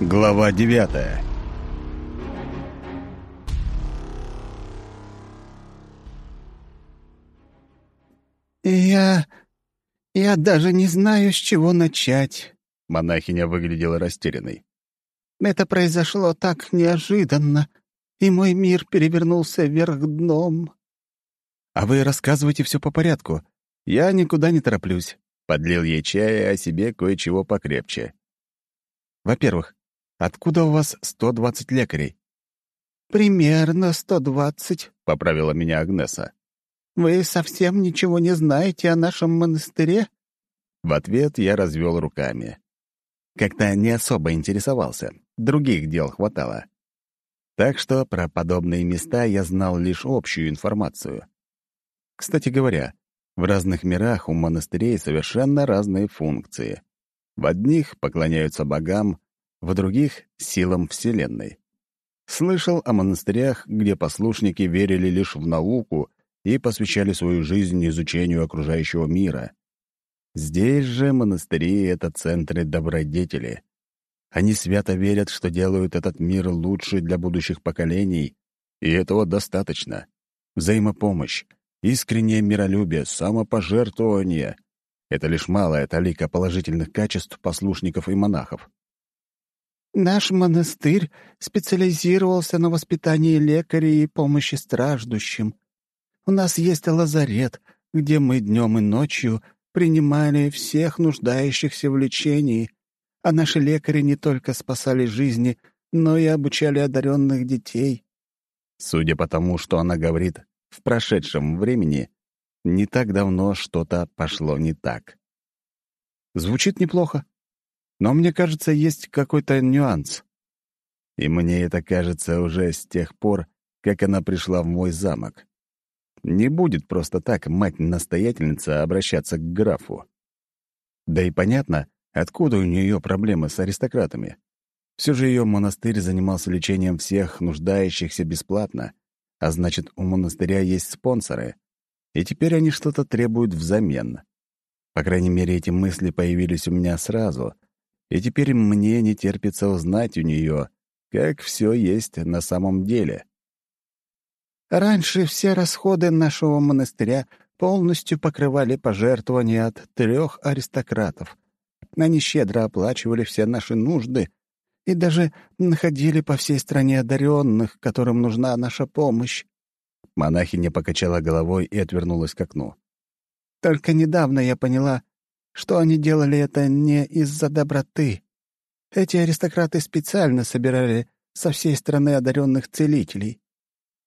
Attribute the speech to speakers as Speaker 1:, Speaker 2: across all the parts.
Speaker 1: Глава девятая
Speaker 2: «Я... я даже не знаю, с чего начать», —
Speaker 1: монахиня выглядела растерянной.
Speaker 2: «Это произошло так неожиданно, и мой мир перевернулся вверх дном».
Speaker 1: «А вы рассказывайте все по порядку. Я никуда не тороплюсь», — подлил ей чая, а себе кое-чего покрепче. «Во-первых, откуда у вас 120 лекарей?»
Speaker 2: «Примерно 120», —
Speaker 1: поправила меня Агнеса.
Speaker 2: «Вы совсем ничего не знаете о нашем монастыре?»
Speaker 1: В ответ я развел руками. Как-то не особо интересовался, других дел хватало. Так что про подобные места я знал лишь общую информацию. Кстати говоря, в разных мирах у монастырей совершенно разные функции. В одних поклоняются богам, в других — силам Вселенной. Слышал о монастырях, где послушники верили лишь в науку и посвящали свою жизнь изучению окружающего мира. Здесь же монастыри — это центры добродетели. Они свято верят, что делают этот мир лучше для будущих поколений, и этого достаточно. Взаимопомощь, искреннее миролюбие, самопожертвование — это лишь малая талика положительных качеств послушников и монахов.
Speaker 2: Наш монастырь специализировался на воспитании лекарей и помощи страждущим. У нас есть лазарет, где мы днем и ночью принимали всех нуждающихся в лечении, а наши лекари не только спасали жизни, но и обучали одаренных детей.
Speaker 1: Судя по тому, что она говорит в прошедшем времени, не так давно что-то пошло не так. Звучит неплохо, но мне кажется, есть какой-то нюанс. И мне это кажется уже с тех пор, как она пришла в мой замок. Не будет просто так мать-настоятельница обращаться к графу. Да и понятно, откуда у нее проблемы с аристократами. Все же ее монастырь занимался лечением всех нуждающихся бесплатно, а значит, у монастыря есть спонсоры, и теперь они что-то требуют взамен. По крайней мере, эти мысли появились у меня сразу, и теперь мне не терпится узнать у нее, как все есть на самом деле.
Speaker 2: Раньше все расходы нашего монастыря полностью покрывали пожертвования от трех аристократов. Они щедро оплачивали все наши нужды и даже находили по всей стране одаренных, которым нужна наша помощь.
Speaker 1: Монахиня покачала головой и отвернулась к окну.
Speaker 2: Только недавно я поняла, что они делали это не из-за доброты. Эти аристократы специально собирали со всей страны одаренных целителей.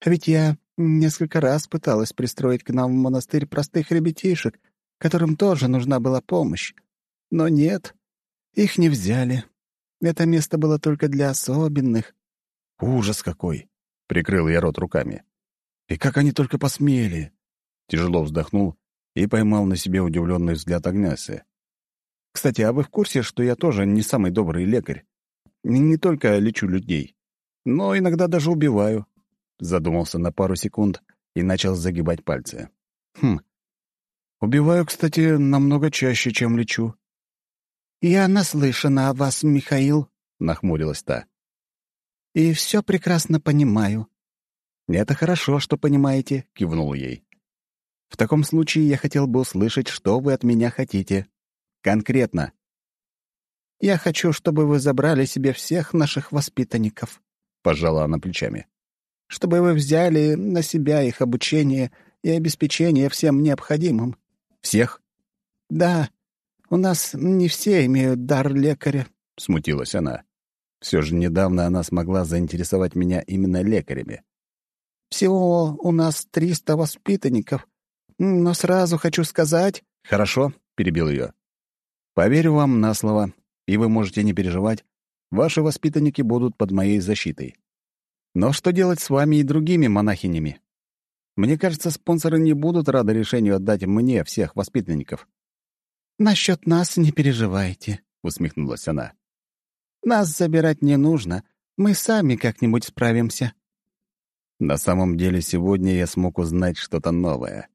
Speaker 2: Ведь я несколько раз пыталась пристроить к нам в монастырь простых ребятишек, которым тоже нужна была помощь. Но нет, их не взяли. Это место было только для особенных.
Speaker 1: Ужас какой! — прикрыл я рот руками. И как они только посмели! Тяжело вздохнул и поймал на себе удивленный взгляд Агнесы. «Кстати, а вы в курсе, что я тоже не самый добрый лекарь? Не только лечу людей, но иногда даже убиваю. Задумался на пару секунд и начал загибать пальцы. Хм. Убиваю, кстати, намного чаще, чем лечу.
Speaker 2: «Я наслышана о вас, Михаил», — нахмурилась та. «И все прекрасно понимаю».
Speaker 1: «Это хорошо, что понимаете», — кивнул ей. «В таком случае я хотел бы услышать, что вы от меня хотите. Конкретно».
Speaker 2: «Я хочу, чтобы вы забрали себе всех наших воспитанников», — пожала она плечами чтобы вы взяли на себя их обучение и обеспечение всем необходимым».
Speaker 1: «Всех?»
Speaker 2: «Да. У нас не все имеют дар лекаря», — смутилась она.
Speaker 1: Все же недавно она смогла заинтересовать меня именно лекарями.
Speaker 2: «Всего у нас триста воспитанников. Но сразу хочу сказать...»
Speaker 1: «Хорошо», — перебил ее. «Поверю вам на слово, и вы можете не переживать. Ваши воспитанники будут под моей защитой. Но что делать с вами и другими монахинями? Мне кажется, спонсоры не будут рады решению отдать мне всех воспитанников».
Speaker 2: «Насчет нас не переживайте», — усмехнулась она. «Нас забирать не нужно. Мы сами как-нибудь справимся».
Speaker 1: На самом деле, сегодня я смог узнать что-то новое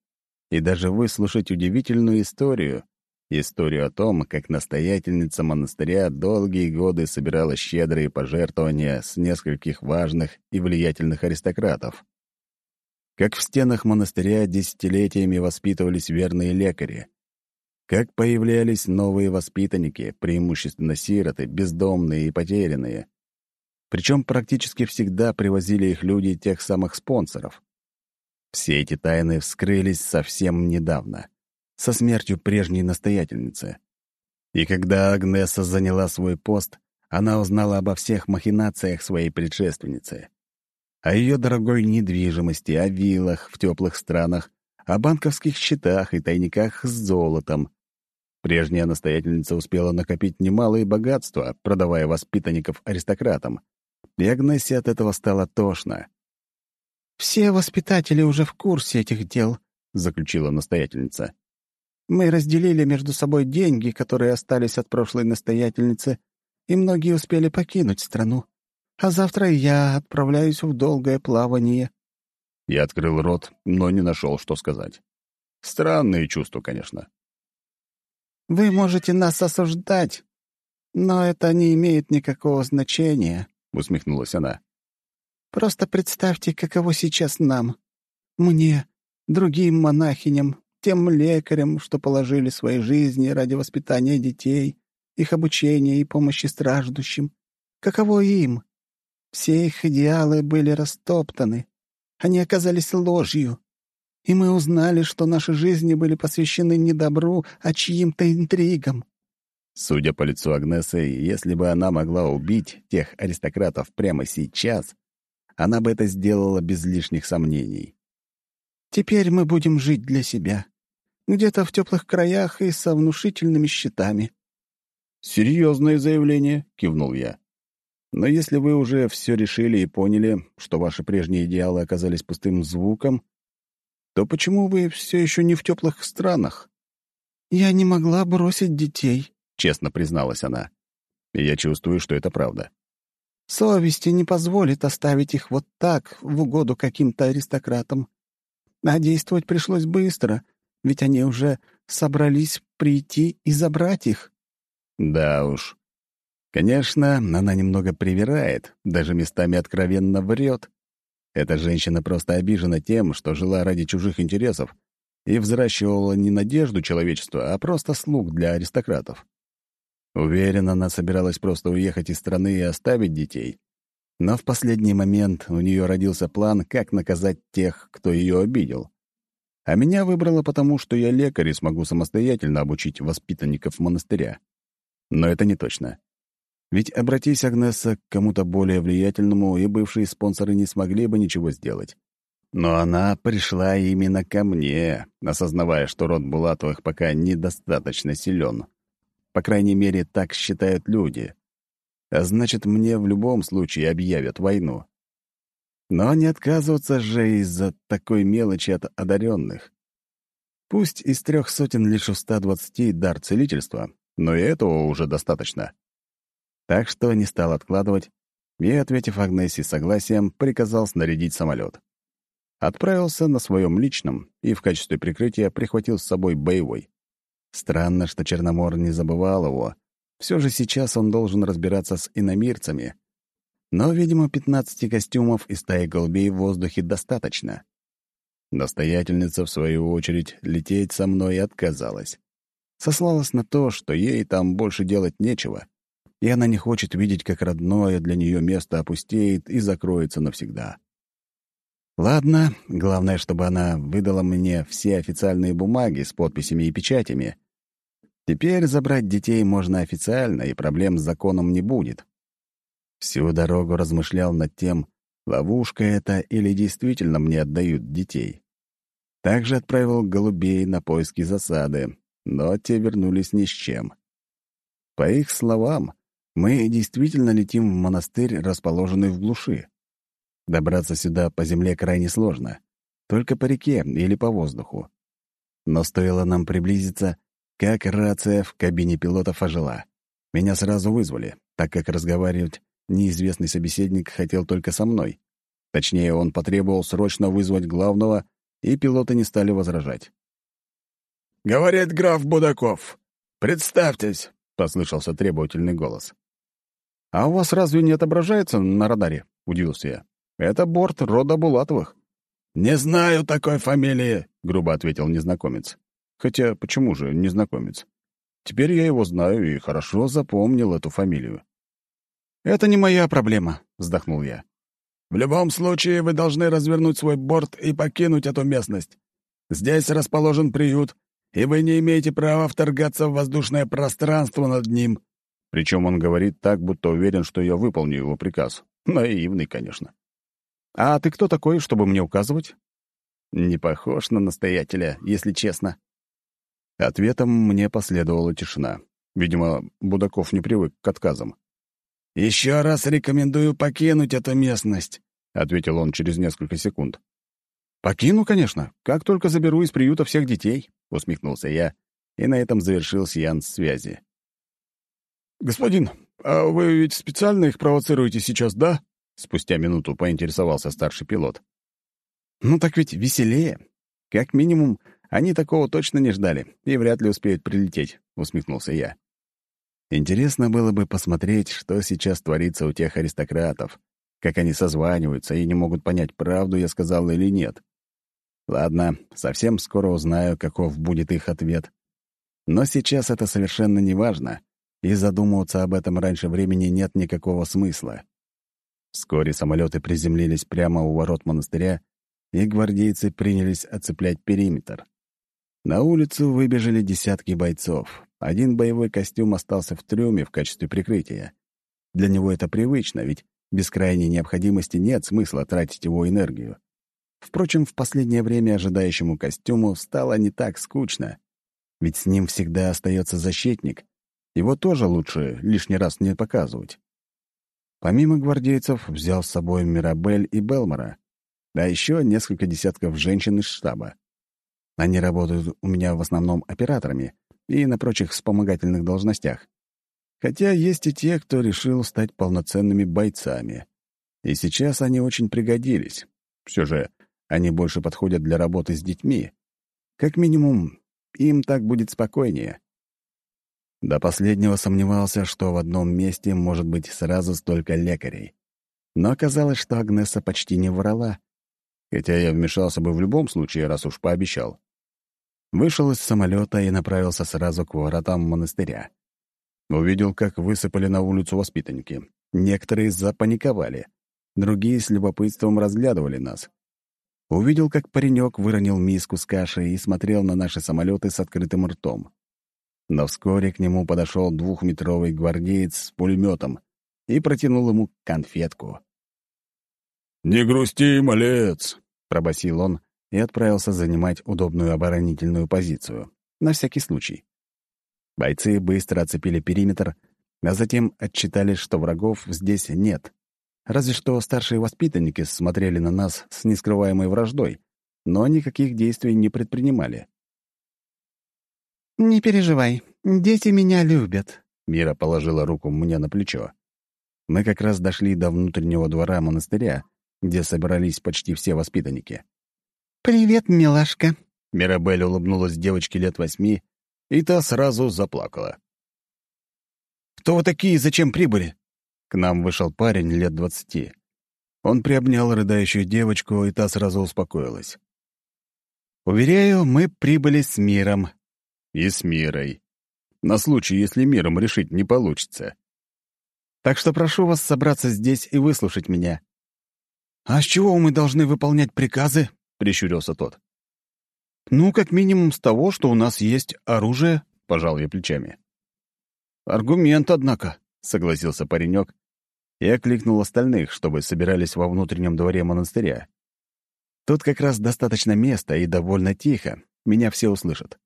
Speaker 1: и даже выслушать удивительную историю, Историю о том, как настоятельница монастыря долгие годы собирала щедрые пожертвования с нескольких важных и влиятельных аристократов. Как в стенах монастыря десятилетиями воспитывались верные лекари. Как появлялись новые воспитанники, преимущественно сироты, бездомные и потерянные. Причем практически всегда привозили их люди тех самых спонсоров. Все эти тайны вскрылись совсем недавно со смертью прежней настоятельницы. И когда Агнеса заняла свой пост, она узнала обо всех махинациях своей предшественницы. О ее дорогой недвижимости, о виллах в теплых странах, о банковских счетах и тайниках с золотом. Прежняя настоятельница успела накопить немалые богатства, продавая воспитанников аристократам. И Агнессе от этого стало тошно.
Speaker 2: «Все воспитатели уже в курсе этих дел», — заключила настоятельница. Мы разделили между собой деньги, которые остались от прошлой настоятельницы, и многие успели покинуть страну. А завтра я отправляюсь в долгое плавание».
Speaker 1: Я открыл рот, но не нашел, что сказать. Странные чувства, конечно.
Speaker 2: «Вы можете нас осуждать, но это не имеет никакого значения», — усмехнулась она. «Просто представьте, каково сейчас нам. Мне, другим монахиням, тем лекарям, что положили свои жизни ради воспитания детей, их обучения и помощи страждущим. Каково им? Все их идеалы были растоптаны. Они оказались ложью. И мы узнали, что наши жизни были посвящены не добру, а чьим-то интригам.
Speaker 1: Судя по лицу Агнесы, если бы она могла убить тех аристократов прямо сейчас, она бы это сделала без лишних сомнений.
Speaker 2: «Теперь мы будем жить для себя где-то в теплых краях и со внушительными щитами».
Speaker 1: «Серьезное заявление», — кивнул я. «Но если вы уже все решили и поняли, что ваши прежние идеалы оказались пустым звуком, то почему вы все еще не в теплых странах?»
Speaker 2: «Я не могла бросить детей», —
Speaker 1: честно призналась она. И я чувствую, что это правда.
Speaker 2: «Совести не позволит оставить их вот так, в угоду каким-то аристократам. А действовать пришлось быстро, ведь они уже собрались прийти и забрать их.
Speaker 1: Да уж. Конечно, она немного привирает, даже местами откровенно врет. Эта женщина просто обижена тем, что жила ради чужих интересов и взращивала не надежду человечества, а просто слуг для аристократов. Уверен, она собиралась просто уехать из страны и оставить детей. Но в последний момент у нее родился план, как наказать тех, кто ее обидел. А меня выбрала потому, что я лекарь и смогу самостоятельно обучить воспитанников монастыря. Но это не точно. Ведь обратись Агнеса к кому-то более влиятельному, и бывшие спонсоры не смогли бы ничего сделать. Но она пришла именно ко мне, осознавая, что род Булатовых пока недостаточно силен. По крайней мере, так считают люди. А значит, мне в любом случае объявят войну. Но не отказываться же из-за такой мелочи от одаренных. Пусть из трех сотен лишь у 120 дар целительства, но и этого уже достаточно. Так что не стал откладывать и, ответив Агнессе согласием, приказал снарядить самолет. Отправился на своем личном и в качестве прикрытия прихватил с собой боевой. Странно, что Черномор не забывал его. Все же сейчас он должен разбираться с иномирцами, но, видимо, 15 костюмов и стаи голубей в воздухе достаточно. Настоятельница, в свою очередь, лететь со мной отказалась. Сослалась на то, что ей там больше делать нечего, и она не хочет видеть, как родное для нее место опустеет и закроется навсегда. Ладно, главное, чтобы она выдала мне все официальные бумаги с подписями и печатями. Теперь забрать детей можно официально, и проблем с законом не будет. Всю дорогу размышлял над тем, ловушка это или действительно мне отдают детей. Также отправил голубей на поиски засады, но те вернулись ни с чем. По их словам, мы действительно летим в монастырь, расположенный в глуши. Добраться сюда по земле крайне сложно, только по реке или по воздуху. Но стоило нам приблизиться, как рация в кабине пилотов ожила. Меня сразу вызвали, так как разговаривать Неизвестный собеседник хотел только со мной. Точнее, он потребовал срочно вызвать главного, и пилоты не стали возражать.
Speaker 3: «Говорит граф Будаков.
Speaker 1: «Представьтесь!» — послышался требовательный голос.
Speaker 3: «А у вас разве не отображается на радаре?» — удивился я. «Это борт рода Булатовых».
Speaker 1: «Не знаю такой фамилии», — грубо ответил незнакомец.
Speaker 3: Хотя почему же незнакомец? Теперь я его знаю и хорошо запомнил эту фамилию. «Это не моя проблема», — вздохнул я.
Speaker 1: «В любом случае вы должны развернуть свой борт и покинуть эту местность. Здесь расположен приют, и вы не имеете права вторгаться в воздушное пространство над ним».
Speaker 3: Причем он говорит так, будто уверен, что я выполню его приказ. Наивный, конечно. «А ты кто такой, чтобы мне указывать?» «Не похож на настоятеля, если честно». Ответом мне последовала тишина. Видимо, Будаков не привык к отказам.
Speaker 1: «Еще раз рекомендую покинуть эту местность», — ответил он через несколько секунд.
Speaker 3: «Покину, конечно, как только заберу из приюта всех детей», — усмехнулся я, и на этом завершил сеанс связи. «Господин, а вы ведь специально их провоцируете сейчас, да?» Спустя минуту поинтересовался старший пилот. «Ну так ведь веселее. Как минимум, они такого точно не ждали и вряд ли успеют прилететь», — усмехнулся я. Интересно было бы посмотреть, что сейчас творится у тех аристократов, как они созваниваются и не могут понять, правду я сказал или нет. Ладно, совсем скоро узнаю, каков будет их ответ. Но сейчас это совершенно не важно, и задумываться об этом раньше времени нет никакого смысла. Вскоре самолеты приземлились прямо у ворот монастыря, и гвардейцы принялись оцеплять периметр. На улицу выбежали десятки бойцов. Один боевой костюм остался в трюме в качестве прикрытия. Для него это привычно, ведь без крайней необходимости нет смысла тратить его энергию. Впрочем, в последнее время ожидающему костюму стало не так скучно, ведь с ним всегда остается защитник. Его тоже лучше лишний раз не показывать. Помимо гвардейцев взял с собой Мирабель и Белмора, а еще несколько десятков женщин из штаба. Они работают у меня в основном операторами и на прочих вспомогательных должностях. Хотя есть и те, кто решил стать полноценными бойцами. И сейчас они очень пригодились. Все же они больше подходят для работы с детьми. Как минимум, им так будет спокойнее. До последнего сомневался, что в одном месте может быть сразу столько лекарей. Но оказалось, что Агнеса почти не врала. Хотя я вмешался бы в любом случае, раз уж пообещал. Вышел из самолета и направился сразу к воротам монастыря. Увидел, как высыпали на улицу воспитанники. Некоторые запаниковали. Другие с любопытством разглядывали нас. Увидел, как паренек выронил миску с кашей и смотрел на наши самолеты с открытым ртом. Но вскоре к нему подошел двухметровый гвардеец с пулеметом и протянул ему конфетку.
Speaker 1: «Не грусти, малец!»
Speaker 3: — пробасил он и отправился занимать удобную оборонительную позицию. На всякий случай. Бойцы быстро оцепили периметр, а затем отчитали, что врагов здесь нет. Разве что старшие воспитанники смотрели на нас с нескрываемой враждой, но никаких действий не предпринимали.
Speaker 2: «Не переживай, дети меня любят», —
Speaker 3: Мира положила руку мне на плечо. Мы как раз дошли до внутреннего двора монастыря, где собрались почти все воспитанники.
Speaker 2: «Привет, милашка!»
Speaker 3: Мирабель улыбнулась девочке лет восьми, и та сразу заплакала. «Кто вы такие зачем прибыли?» К нам вышел парень лет двадцати. Он приобнял рыдающую девочку, и та сразу успокоилась. «Уверяю, мы прибыли с миром». «И с мирой. На случай, если миром решить не получится. Так что прошу вас собраться здесь и выслушать меня». «А с чего мы должны выполнять приказы?» — прищурился тот. «Ну, как минимум с того, что у нас есть оружие», — пожал я плечами. «Аргумент, однако», — согласился паренек и окликнул остальных, чтобы собирались во внутреннем дворе монастыря. Тут как раз достаточно места и довольно тихо, меня все услышат.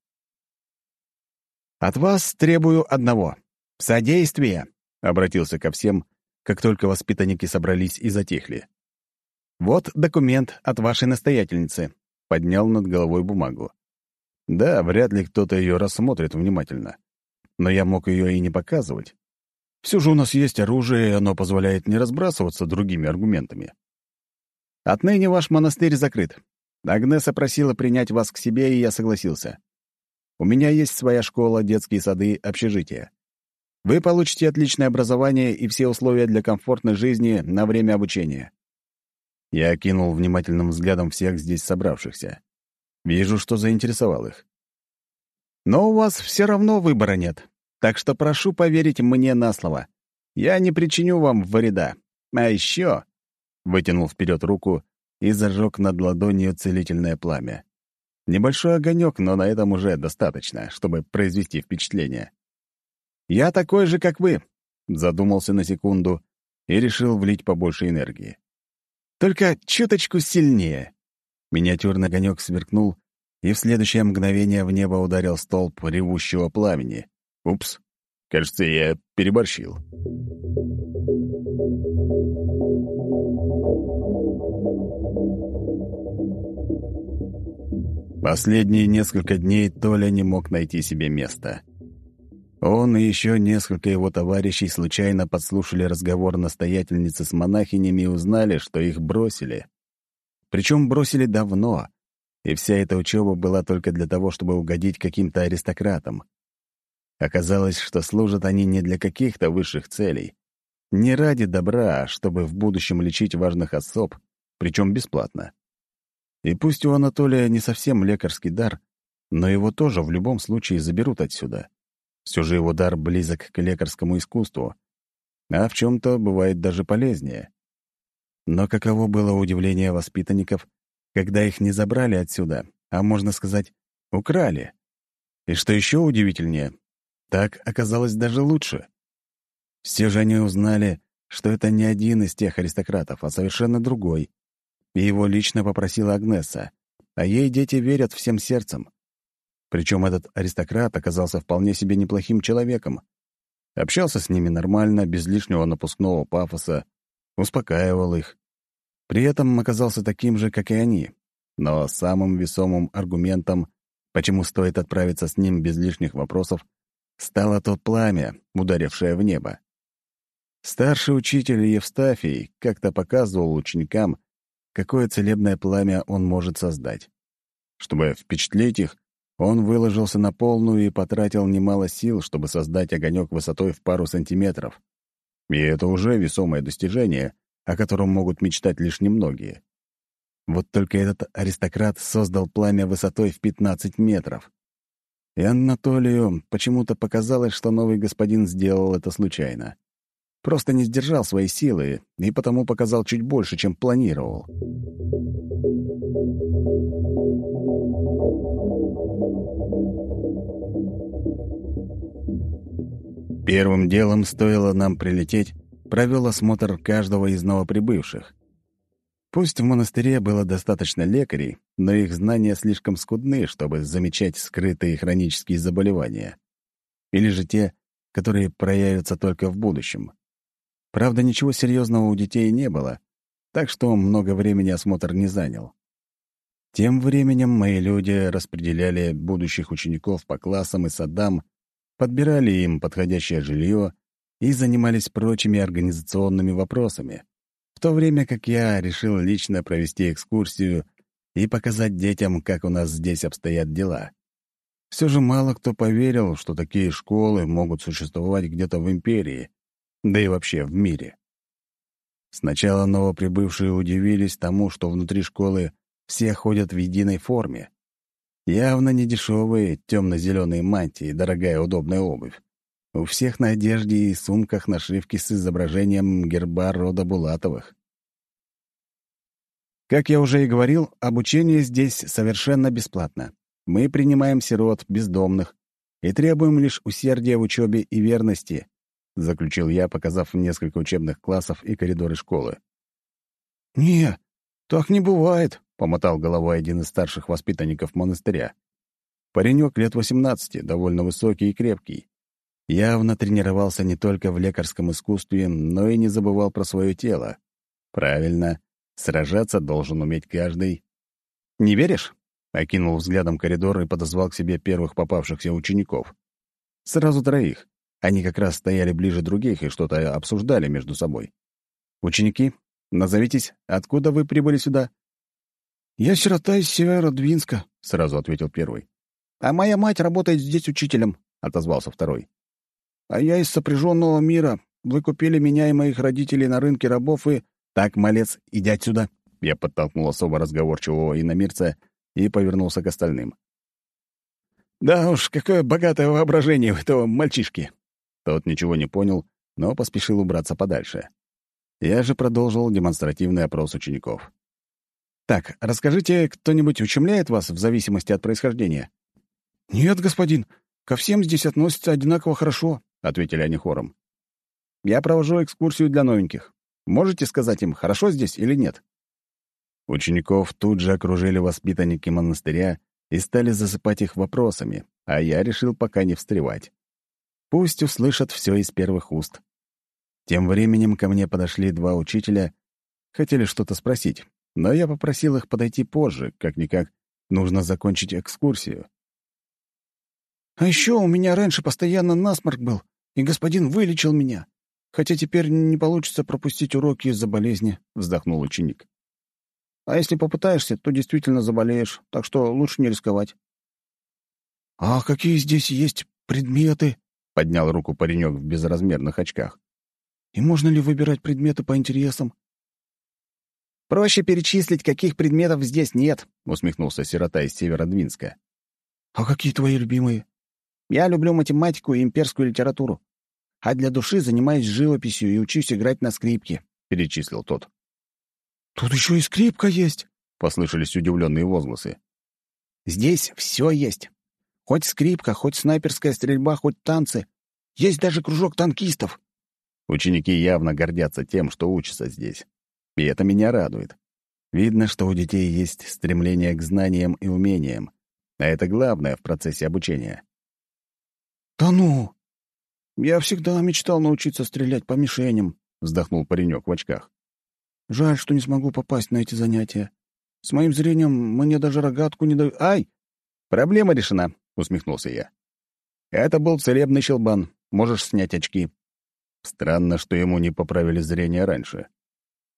Speaker 3: «От вас требую одного. Содействие», — обратился ко всем, как только воспитанники собрались и затихли. «Вот документ от вашей настоятельницы», — поднял над головой бумагу. Да, вряд ли кто-то ее рассмотрит внимательно. Но я мог ее и не показывать. Все же у нас есть оружие, и оно позволяет не разбрасываться другими аргументами. Отныне ваш монастырь закрыт. Агнеса просила принять вас к себе, и я согласился.
Speaker 1: У меня есть своя школа, детские сады, общежитие. Вы получите отличное образование и все условия для комфортной жизни на время обучения. Я окинул внимательным взглядом всех здесь собравшихся. Вижу, что заинтересовал их. Но у вас все равно выбора нет, так что прошу поверить мне на слово. Я не причиню вам вреда. А еще...» Вытянул вперед руку и зажег над ладонью целительное пламя. Небольшой огонек, но на этом уже достаточно, чтобы произвести впечатление. «Я такой же, как вы», — задумался на секунду и решил влить побольше энергии. «Только чуточку сильнее». Миниатюрный огонек сверкнул, и в следующее мгновение в небо ударил столб ревущего пламени. Упс, кажется, я переборщил. Последние несколько дней Толя не мог найти себе места. Он и еще несколько его товарищей случайно подслушали разговор настоятельницы с монахинями и узнали, что их бросили. Причем бросили давно, и вся эта учеба была только для того, чтобы угодить каким-то аристократам. Оказалось, что служат они не для каких-то высших целей, не ради добра, а чтобы в будущем лечить важных особ, причем бесплатно. И пусть у Анатолия не совсем лекарский дар, но его тоже в любом случае заберут отсюда. Все же его дар близок к лекарскому искусству, а в чем-то бывает даже полезнее. Но каково было удивление воспитанников, когда их не забрали отсюда, а, можно сказать, украли. И что еще удивительнее, так оказалось даже лучше. Все же они узнали, что это не один из тех аристократов, а совершенно другой. И его лично попросила Агнеса, а ей дети верят всем сердцем. Причем этот аристократ оказался вполне себе неплохим человеком. Общался с ними нормально, без лишнего напускного пафоса, успокаивал их. При этом оказался таким же, как и они. Но самым весомым аргументом, почему стоит отправиться с ним без лишних вопросов, стало то пламя, ударившее в небо. Старший учитель Евстафий как-то показывал ученикам, какое целебное пламя он может создать. Чтобы впечатлить их, он выложился на полную и потратил немало сил, чтобы создать огонек высотой в пару сантиметров. И это уже весомое достижение, о котором могут мечтать лишь немногие. Вот только этот аристократ создал пламя высотой в 15 метров. И Анатолию почему-то показалось, что новый господин сделал это случайно. Просто не сдержал свои силы и потому показал чуть больше, чем планировал. Первым делом стоило нам прилететь, провел осмотр каждого из новоприбывших. Пусть в монастыре было достаточно лекарей, но их знания слишком скудны, чтобы замечать скрытые хронические заболевания. Или же те, которые проявятся только в будущем. Правда, ничего серьезного у детей не было, так что много времени осмотр не занял. Тем временем мои люди распределяли будущих учеников по классам и садам, подбирали им подходящее жилье и занимались прочими организационными вопросами, в то время как я решил лично провести экскурсию и показать детям, как у нас здесь обстоят дела. Все же мало кто поверил, что такие школы могут существовать где-то в империи, да и вообще в мире. Сначала новоприбывшие удивились тому, что внутри школы все ходят в единой форме. Явно не дешевые темно-зеленые мантии и дорогая удобная обувь. У всех на одежде и сумках нашивки с изображением герба рода Булатовых. Как я уже и говорил, обучение здесь совершенно бесплатно. Мы принимаем сирот, бездомных и требуем лишь усердия в учебе и верности, заключил я, показав несколько учебных классов и коридоры школы. «Не, так не бывает», — помотал головой один из старших воспитанников монастыря. Паренек лет восемнадцати, довольно высокий и крепкий. Явно тренировался не только в лекарском искусстве, но и не забывал про свое тело. Правильно, сражаться должен уметь каждый. «Не веришь?» — окинул взглядом коридор и подозвал к себе первых попавшихся учеников. Сразу троих. Они как раз стояли ближе других и что-то обсуждали между собой. «Ученики, назовитесь, откуда вы прибыли сюда?»
Speaker 2: «Я сирота из Северодвинска», — сразу ответил первый. «А моя мать работает здесь учителем», — отозвался второй. «А я из сопряженного мира. Вы купили меня и моих родителей на рынке рабов и...»
Speaker 1: «Так, малец, иди отсюда!» Я подтолкнул особо разговорчивого иномирца и повернулся к остальным. «Да уж, какое богатое воображение у этого мальчишки!» Тот ничего не понял, но поспешил убраться подальше. Я же продолжил демонстративный опрос учеников. «Так, расскажите, кто-нибудь ущемляет вас в зависимости от происхождения?»
Speaker 2: «Нет, господин, ко всем здесь относятся одинаково хорошо», — ответили они хором.
Speaker 1: «Я провожу экскурсию для новеньких. Можете сказать им, хорошо здесь или нет?» Учеников тут же окружили воспитанники монастыря и стали засыпать их вопросами, а я решил пока не встревать. Пусть услышат все из первых уст. Тем временем ко мне подошли два учителя, хотели что-то спросить, но я попросил их подойти позже, как-никак нужно закончить экскурсию.
Speaker 2: «А еще у меня раньше постоянно насморк был, и господин вылечил меня, хотя теперь не получится пропустить уроки из-за болезни», — вздохнул ученик. А если попытаешься, то действительно заболеешь, так что лучше не рисковать. «А какие здесь есть предметы?» — поднял руку паренек в безразмерных очках. «И можно ли выбирать предметы по интересам?»
Speaker 4: «Проще перечислить, каких предметов здесь нет», — усмехнулся сирота из Северодвинска.
Speaker 2: «А какие твои любимые?»
Speaker 4: «Я люблю математику и имперскую литературу. А для души занимаюсь живописью и учусь играть на скрипке», — перечислил тот.
Speaker 2: «Тут еще и скрипка есть!»
Speaker 1: — послышались удивленные возгласы.
Speaker 4: «Здесь все есть. Хоть скрипка, хоть снайперская стрельба, хоть танцы. Есть даже кружок танкистов».
Speaker 1: Ученики явно гордятся тем, что учатся здесь. И это меня радует. Видно, что у детей есть стремление к знаниям и умениям. А это главное в процессе обучения.
Speaker 2: «Да ну! Я всегда мечтал научиться стрелять по мишеням», — вздохнул паренек в очках. Жаль, что не смогу попасть на эти занятия. С моим зрением мне даже рогатку не дают. Ай!
Speaker 1: Проблема решена, усмехнулся я. Это был целебный щелбан. Можешь снять очки. Странно, что ему не поправили зрение раньше.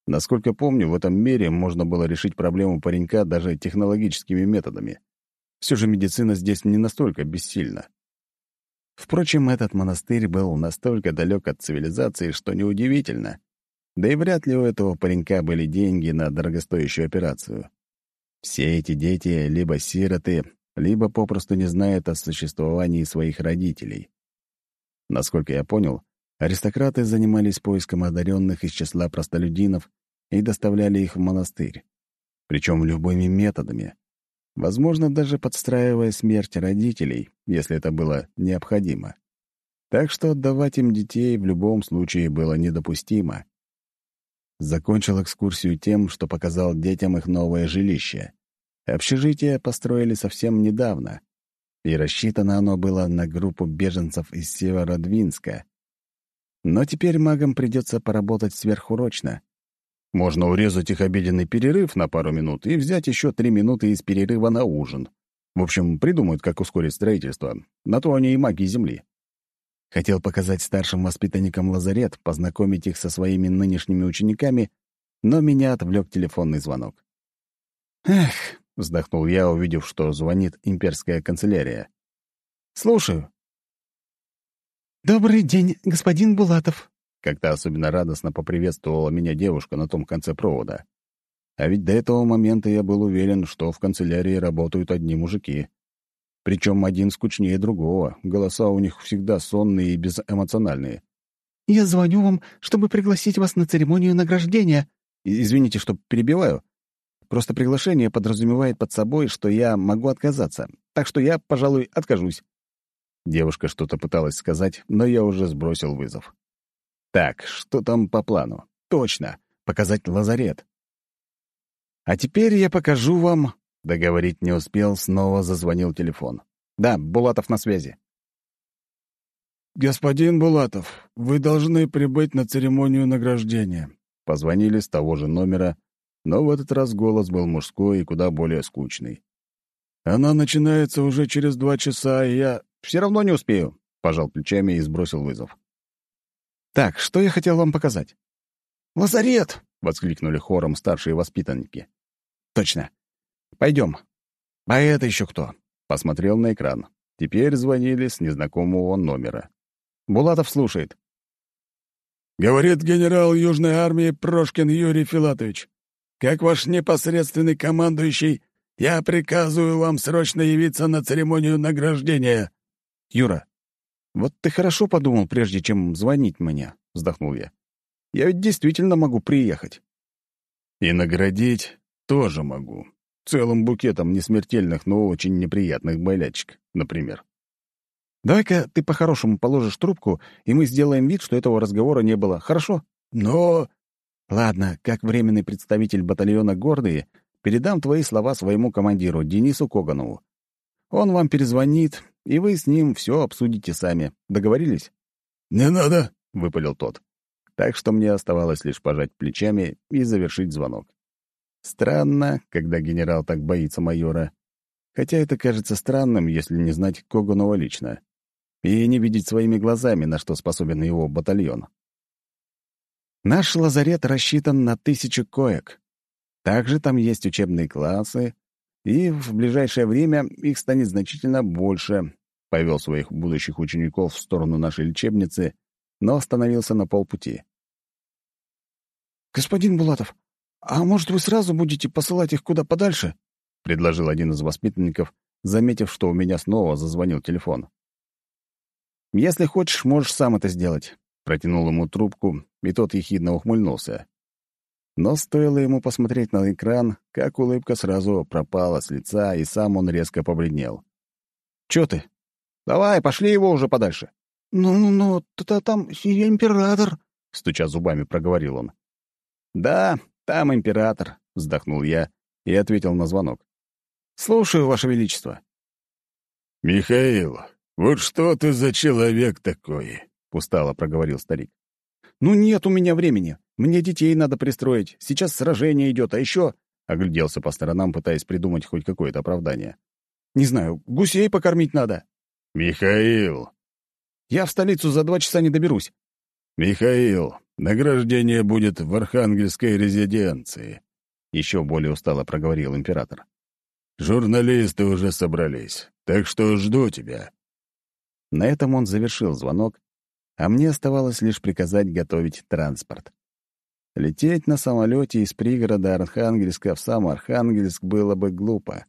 Speaker 1: Насколько помню, в этом мире можно было решить проблему паренька даже технологическими методами. Все же медицина здесь не настолько бессильна. Впрочем, этот монастырь был настолько далек от цивилизации, что неудивительно. Да и вряд ли у этого паренька были деньги на дорогостоящую операцию. Все эти дети либо сироты, либо попросту не знают о существовании своих родителей. Насколько я понял, аристократы занимались поиском одаренных из числа простолюдинов и доставляли их в монастырь. Причем любыми методами. Возможно, даже подстраивая смерть родителей, если это было необходимо. Так что отдавать им детей в любом случае было недопустимо. Закончил экскурсию тем, что показал детям их новое жилище. Общежитие построили совсем недавно, и рассчитано оно было на группу беженцев из Северодвинска. Но теперь магам придется поработать сверхурочно. Можно урезать их обеденный перерыв на пару минут и взять еще три минуты из перерыва на ужин. В общем, придумают, как ускорить строительство. На то они и маги Земли. Хотел показать старшим воспитанникам лазарет, познакомить их со своими нынешними учениками, но меня отвлек телефонный звонок. «Эх», — вздохнул я, увидев, что звонит имперская канцелярия. «Слушаю».
Speaker 2: «Добрый день, господин Булатов», —
Speaker 1: как-то особенно радостно поприветствовала меня девушка на том конце провода. А ведь до этого момента я был уверен, что в канцелярии работают одни мужики. Причем один скучнее другого, голоса у них всегда сонные и безэмоциональные.
Speaker 2: «Я звоню вам, чтобы пригласить вас на церемонию награждения».
Speaker 1: «Извините, что перебиваю. Просто приглашение подразумевает под собой, что я могу отказаться, так что я, пожалуй, откажусь». Девушка что-то пыталась сказать, но я уже сбросил вызов. «Так, что там по плану? Точно, показать лазарет. А теперь я покажу вам Договорить не успел, снова зазвонил телефон. «Да, Булатов на связи».
Speaker 3: «Господин Булатов, вы должны прибыть на церемонию награждения».
Speaker 1: Позвонили с того же номера, но в этот раз голос был мужской и куда более скучный.
Speaker 3: «Она начинается уже через два часа, и я...»
Speaker 1: «Все равно не успею», — пожал плечами и сбросил вызов. «Так, что я хотел вам показать?»
Speaker 2: «Лазарет!»
Speaker 1: — воскликнули хором старшие воспитанники. «Точно. Пойдем. А это еще кто? Посмотрел на экран. Теперь звонили с незнакомого номера. Булатов слушает.
Speaker 3: «Говорит генерал Южной армии Прошкин Юрий Филатович. Как ваш непосредственный командующий, я приказываю вам срочно явиться на церемонию награждения».
Speaker 1: «Юра, вот ты хорошо подумал, прежде чем звонить мне», — вздохнул я. «Я ведь действительно могу приехать». «И наградить тоже могу. Целым букетом несмертельных, но очень неприятных болячек, например. Давай-ка ты по-хорошему положишь трубку, и мы сделаем вид, что этого разговора не было, хорошо?
Speaker 3: Но...
Speaker 1: Ладно, как временный представитель батальона «Гордые», передам твои слова своему командиру, Денису Коганову. Он вам перезвонит, и вы с ним все обсудите сами. Договорились?»
Speaker 3: «Не надо», —
Speaker 1: выпалил тот. Так что мне оставалось лишь пожать плечами и завершить звонок. Странно, когда генерал так боится майора. Хотя это кажется странным, если не знать Коганова лично. И не видеть своими глазами, на что способен его батальон. Наш лазарет рассчитан на тысячу коек. Также там есть учебные классы, и в ближайшее время их станет значительно больше. Повел своих будущих учеников в сторону нашей лечебницы, но остановился на полпути.
Speaker 2: «Господин Булатов, а может, вы сразу будете посылать их куда подальше?» — предложил один из воспитанников, заметив, что у меня снова зазвонил телефон.
Speaker 1: «Если хочешь, можешь сам это сделать. Протянул ему трубку, и тот ехидно ухмыльнулся. Но стоило ему посмотреть на экран, как улыбка сразу пропала с лица, и сам он резко побледнел. «Чё ты? Давай, пошли его уже подальше».
Speaker 2: «Ну-ну-ну, там император», —
Speaker 1: стуча зубами, проговорил он. «Да, там император», — вздохнул я и ответил на звонок. «Слушаю, Ваше Величество».
Speaker 3: «Михаил, вот что ты за человек такой?» — устало проговорил старик.
Speaker 1: «Ну нет у меня времени. Мне детей надо пристроить. Сейчас сражение идет, а еще...» Огляделся по сторонам, пытаясь придумать хоть какое-то оправдание. «Не знаю, гусей покормить надо».
Speaker 3: «Михаил!»
Speaker 1: «Я в столицу за два часа не доберусь».
Speaker 3: «Михаил, награждение будет в Архангельской резиденции», — еще более устало проговорил император. «Журналисты уже собрались, так что жду тебя».
Speaker 1: На этом он завершил звонок а мне оставалось лишь приказать готовить транспорт. Лететь на самолете из пригорода Архангельска в сам Архангельск было бы глупо.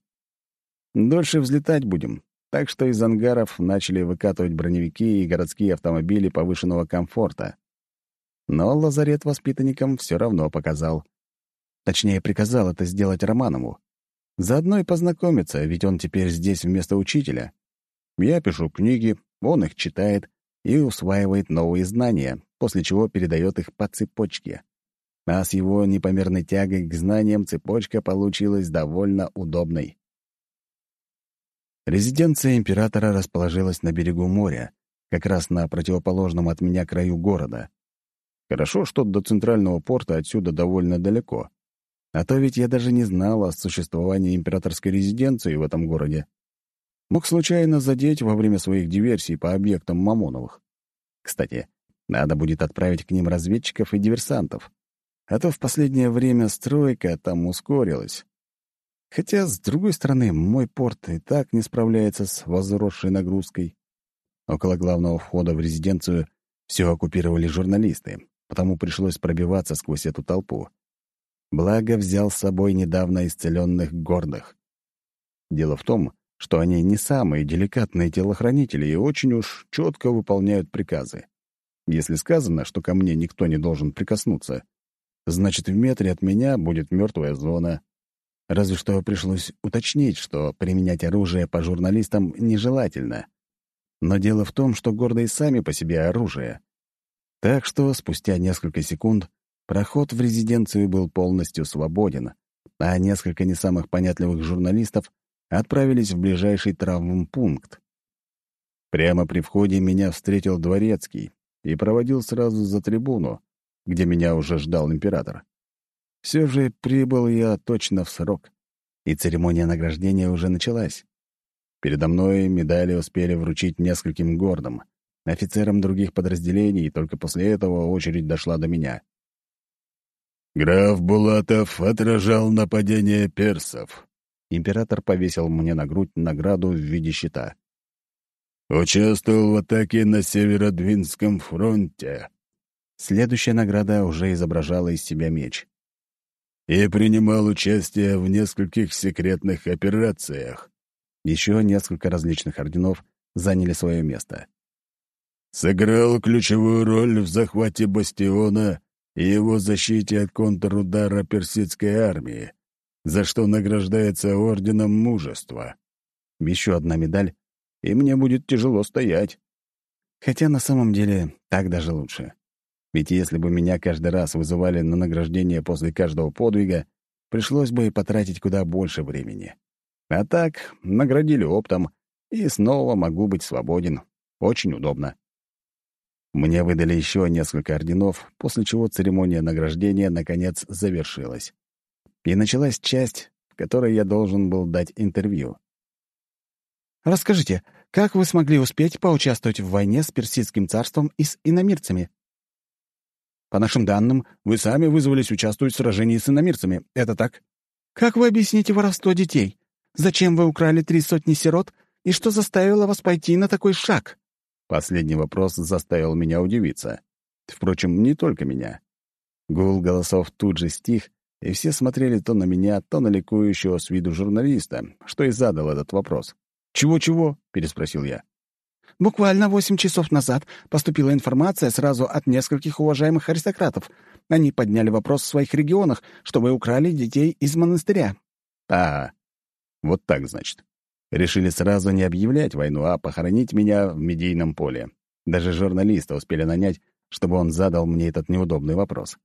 Speaker 1: Дольше взлетать будем, так что из ангаров начали выкатывать броневики и городские автомобили повышенного комфорта. Но лазарет воспитанникам все равно показал. Точнее, приказал это сделать Романову. Заодно и познакомиться, ведь он теперь здесь вместо учителя. Я пишу книги, он их читает, и усваивает новые знания, после чего передает их по цепочке. А с его непомерной тягой к знаниям цепочка получилась довольно удобной. Резиденция императора расположилась на берегу моря, как раз на противоположном от меня краю города. Хорошо, что до центрального порта отсюда довольно далеко. А то ведь я даже не знал о существовании императорской резиденции в этом городе мог случайно задеть во время своих диверсий по объектам Мамоновых. Кстати, надо будет отправить к ним разведчиков и диверсантов. А то в последнее время стройка там ускорилась. Хотя, с другой стороны, мой порт и так не справляется с возросшей нагрузкой. Около главного входа в резиденцию все оккупировали журналисты, потому пришлось пробиваться сквозь эту толпу. Благо взял с собой недавно исцеленных гордых. Дело в том, что они не самые деликатные телохранители и очень уж четко выполняют приказы. Если сказано, что ко мне никто не должен прикоснуться, значит, в метре от меня будет мертвая зона. Разве что пришлось уточнить, что применять оружие по журналистам нежелательно. Но дело в том, что гордые сами по себе оружие. Так что спустя несколько секунд проход в резиденцию был полностью свободен, а несколько не самых понятливых журналистов отправились в ближайший травмпункт. Прямо при входе меня встретил дворецкий и проводил сразу за трибуну, где меня уже ждал император. Все же прибыл я точно в срок, и церемония награждения уже началась. Передо мной медали успели вручить нескольким гордым, офицерам других подразделений, и только после этого очередь дошла до меня.
Speaker 3: «Граф Булатов отражал нападение персов»,
Speaker 1: император повесил мне на грудь награду в виде щита.
Speaker 3: «Участвовал в атаке на Северодвинском фронте».
Speaker 1: Следующая награда уже изображала из себя меч.
Speaker 3: «И принимал участие в нескольких секретных операциях».
Speaker 1: Еще несколько различных орденов заняли свое место.
Speaker 3: «Сыграл ключевую роль в захвате бастиона и его защите от контрудара персидской армии, за что награждается орденом мужества.
Speaker 1: Еще одна медаль, и мне будет тяжело стоять. Хотя на самом деле так даже лучше. Ведь если бы меня каждый раз вызывали на награждение после каждого подвига, пришлось бы потратить куда больше времени. А так, наградили оптом, и снова могу быть свободен. Очень удобно. Мне выдали еще несколько орденов, после чего церемония награждения наконец завершилась. И началась часть, в которой я должен был дать интервью.
Speaker 2: «Расскажите, как вы смогли успеть поучаствовать в войне с Персидским царством и с иномирцами?»
Speaker 3: «По нашим данным, вы сами вызвались участвовать в сражении с иномирцами. Это так?»
Speaker 2: «Как вы объясните воровство детей? Зачем вы украли три сотни сирот, и что заставило вас пойти на такой шаг?»
Speaker 1: Последний вопрос заставил меня удивиться. Впрочем, не только меня. Гул голосов тут же стих, и все смотрели то на меня, то на ликующего с виду журналиста, что и задал этот вопрос. «Чего-чего?» — переспросил я.
Speaker 2: «Буквально восемь часов назад поступила информация сразу от нескольких уважаемых аристократов. Они подняли вопрос в своих регионах, чтобы украли детей из монастыря».
Speaker 1: «А, вот так, значит. Решили сразу не объявлять войну, а похоронить меня в медийном поле. Даже журналиста успели нанять, чтобы он задал мне этот неудобный вопрос.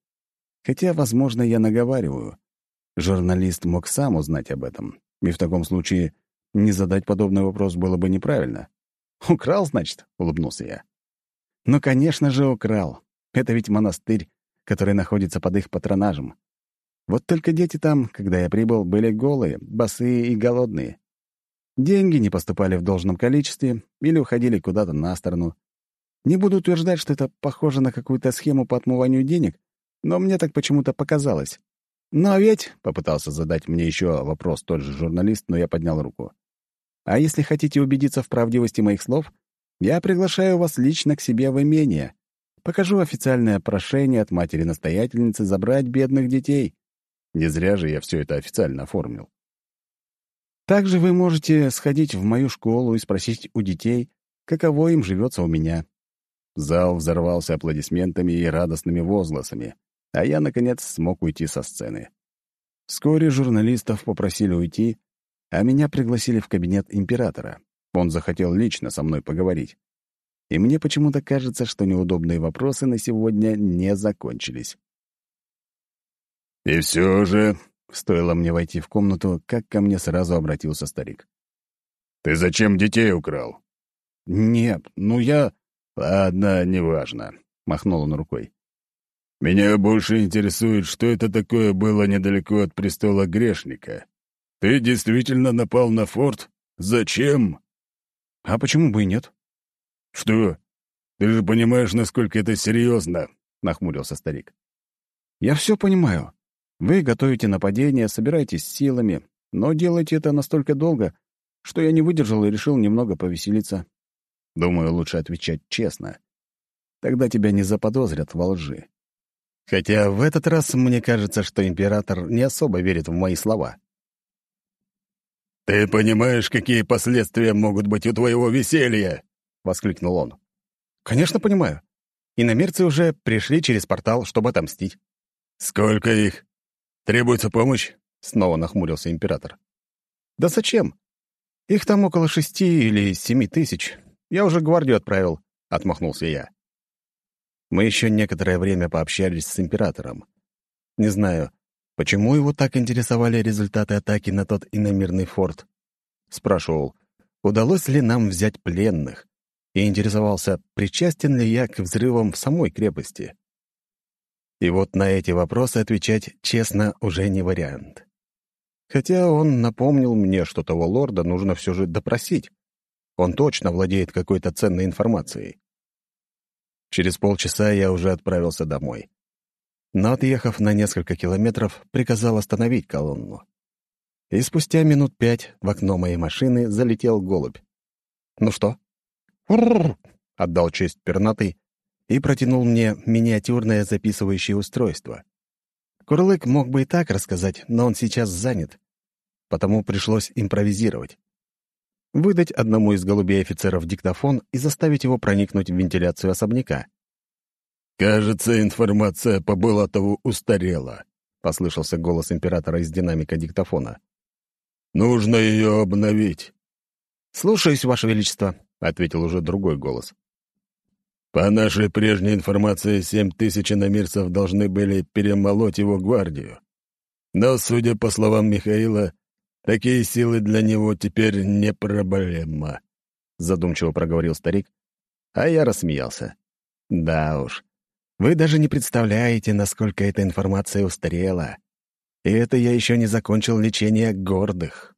Speaker 1: Хотя, возможно, я наговариваю. Журналист мог сам узнать об этом, и в таком случае не задать подобный вопрос было бы неправильно. «Украл, значит?» — улыбнулся я. «Ну, конечно же, украл. Это ведь монастырь, который находится под их патронажем. Вот только дети там, когда я прибыл, были голые, босые и голодные. Деньги не поступали в должном количестве или уходили куда-то на сторону. Не буду утверждать, что это похоже на какую-то схему по отмыванию денег, но мне так почему-то показалось. «Но ведь...» — попытался задать мне еще вопрос тот же журналист, но я поднял руку. «А если хотите убедиться в правдивости моих слов, я приглашаю вас лично к себе в имение. Покажу официальное прошение от матери-настоятельницы забрать бедных детей. Не зря же я все это официально оформил. Также вы можете сходить в мою школу и спросить у детей, каково им живется у меня». Зал взорвался аплодисментами и радостными возгласами, а я, наконец, смог уйти со сцены. Вскоре журналистов попросили уйти, а меня пригласили в кабинет императора. Он захотел лично со мной поговорить. И мне почему-то кажется, что неудобные вопросы на сегодня не закончились.
Speaker 3: «И все же
Speaker 1: Стоило мне войти в комнату, как ко мне сразу обратился старик.
Speaker 3: «Ты зачем детей украл?»
Speaker 1: «Нет, ну я...» «Ладно, неважно», — махнул он рукой.
Speaker 3: «Меня больше интересует, что это такое было недалеко от престола грешника. Ты действительно напал на форт? Зачем?»
Speaker 1: «А почему бы и нет?»
Speaker 3: «Что? Ты же понимаешь, насколько это серьезно?» — нахмурился старик.
Speaker 1: «Я все понимаю. Вы готовите нападение, собираетесь силами, но делаете это настолько долго, что я не выдержал и решил немного повеселиться. Думаю, лучше отвечать честно. Тогда тебя не заподозрят во лжи. Хотя в этот раз мне кажется, что император не особо верит в мои слова.
Speaker 3: «Ты понимаешь, какие последствия могут быть у твоего веселья?» — воскликнул он.
Speaker 1: «Конечно, понимаю. Иномерцы уже пришли через портал, чтобы отомстить».
Speaker 3: «Сколько их?» «Требуется помощь?»
Speaker 1: — снова нахмурился император. «Да зачем? Их там около шести или семи тысяч. Я уже гвардию отправил», — отмахнулся я. Мы еще некоторое время пообщались с императором. Не знаю, почему его так интересовали результаты атаки на тот иномирный форт. Спрашивал, удалось ли нам взять пленных, и интересовался, причастен ли я к взрывам в самой крепости. И вот на эти вопросы отвечать честно уже не вариант. Хотя он напомнил мне, что того лорда нужно все же допросить. Он точно владеет какой-то ценной информацией. Через полчаса я уже отправился домой. Но, отъехав на несколько километров, приказал остановить колонну. И спустя минут пять в окно моей машины залетел голубь. «Ну что?» — отдал честь пернатый и протянул мне миниатюрное записывающее устройство. Курлык мог бы и так рассказать, но он сейчас занят, потому пришлось импровизировать. Выдать одному из голубей офицеров диктофон и заставить его проникнуть в вентиляцию особняка.
Speaker 3: «Кажется, информация по Булатову устарела», — послышался голос императора из динамика диктофона. «Нужно ее обновить».
Speaker 1: «Слушаюсь, Ваше Величество», — ответил уже другой голос.
Speaker 3: «По нашей прежней информации, семь тысяч иномирцев должны были перемолоть его гвардию. Но, судя по словам Михаила, такие силы для него теперь не проблема», — задумчиво проговорил старик, а я рассмеялся. «Да уж, вы даже не представляете, насколько эта информация устарела. И это я еще не закончил лечение гордых».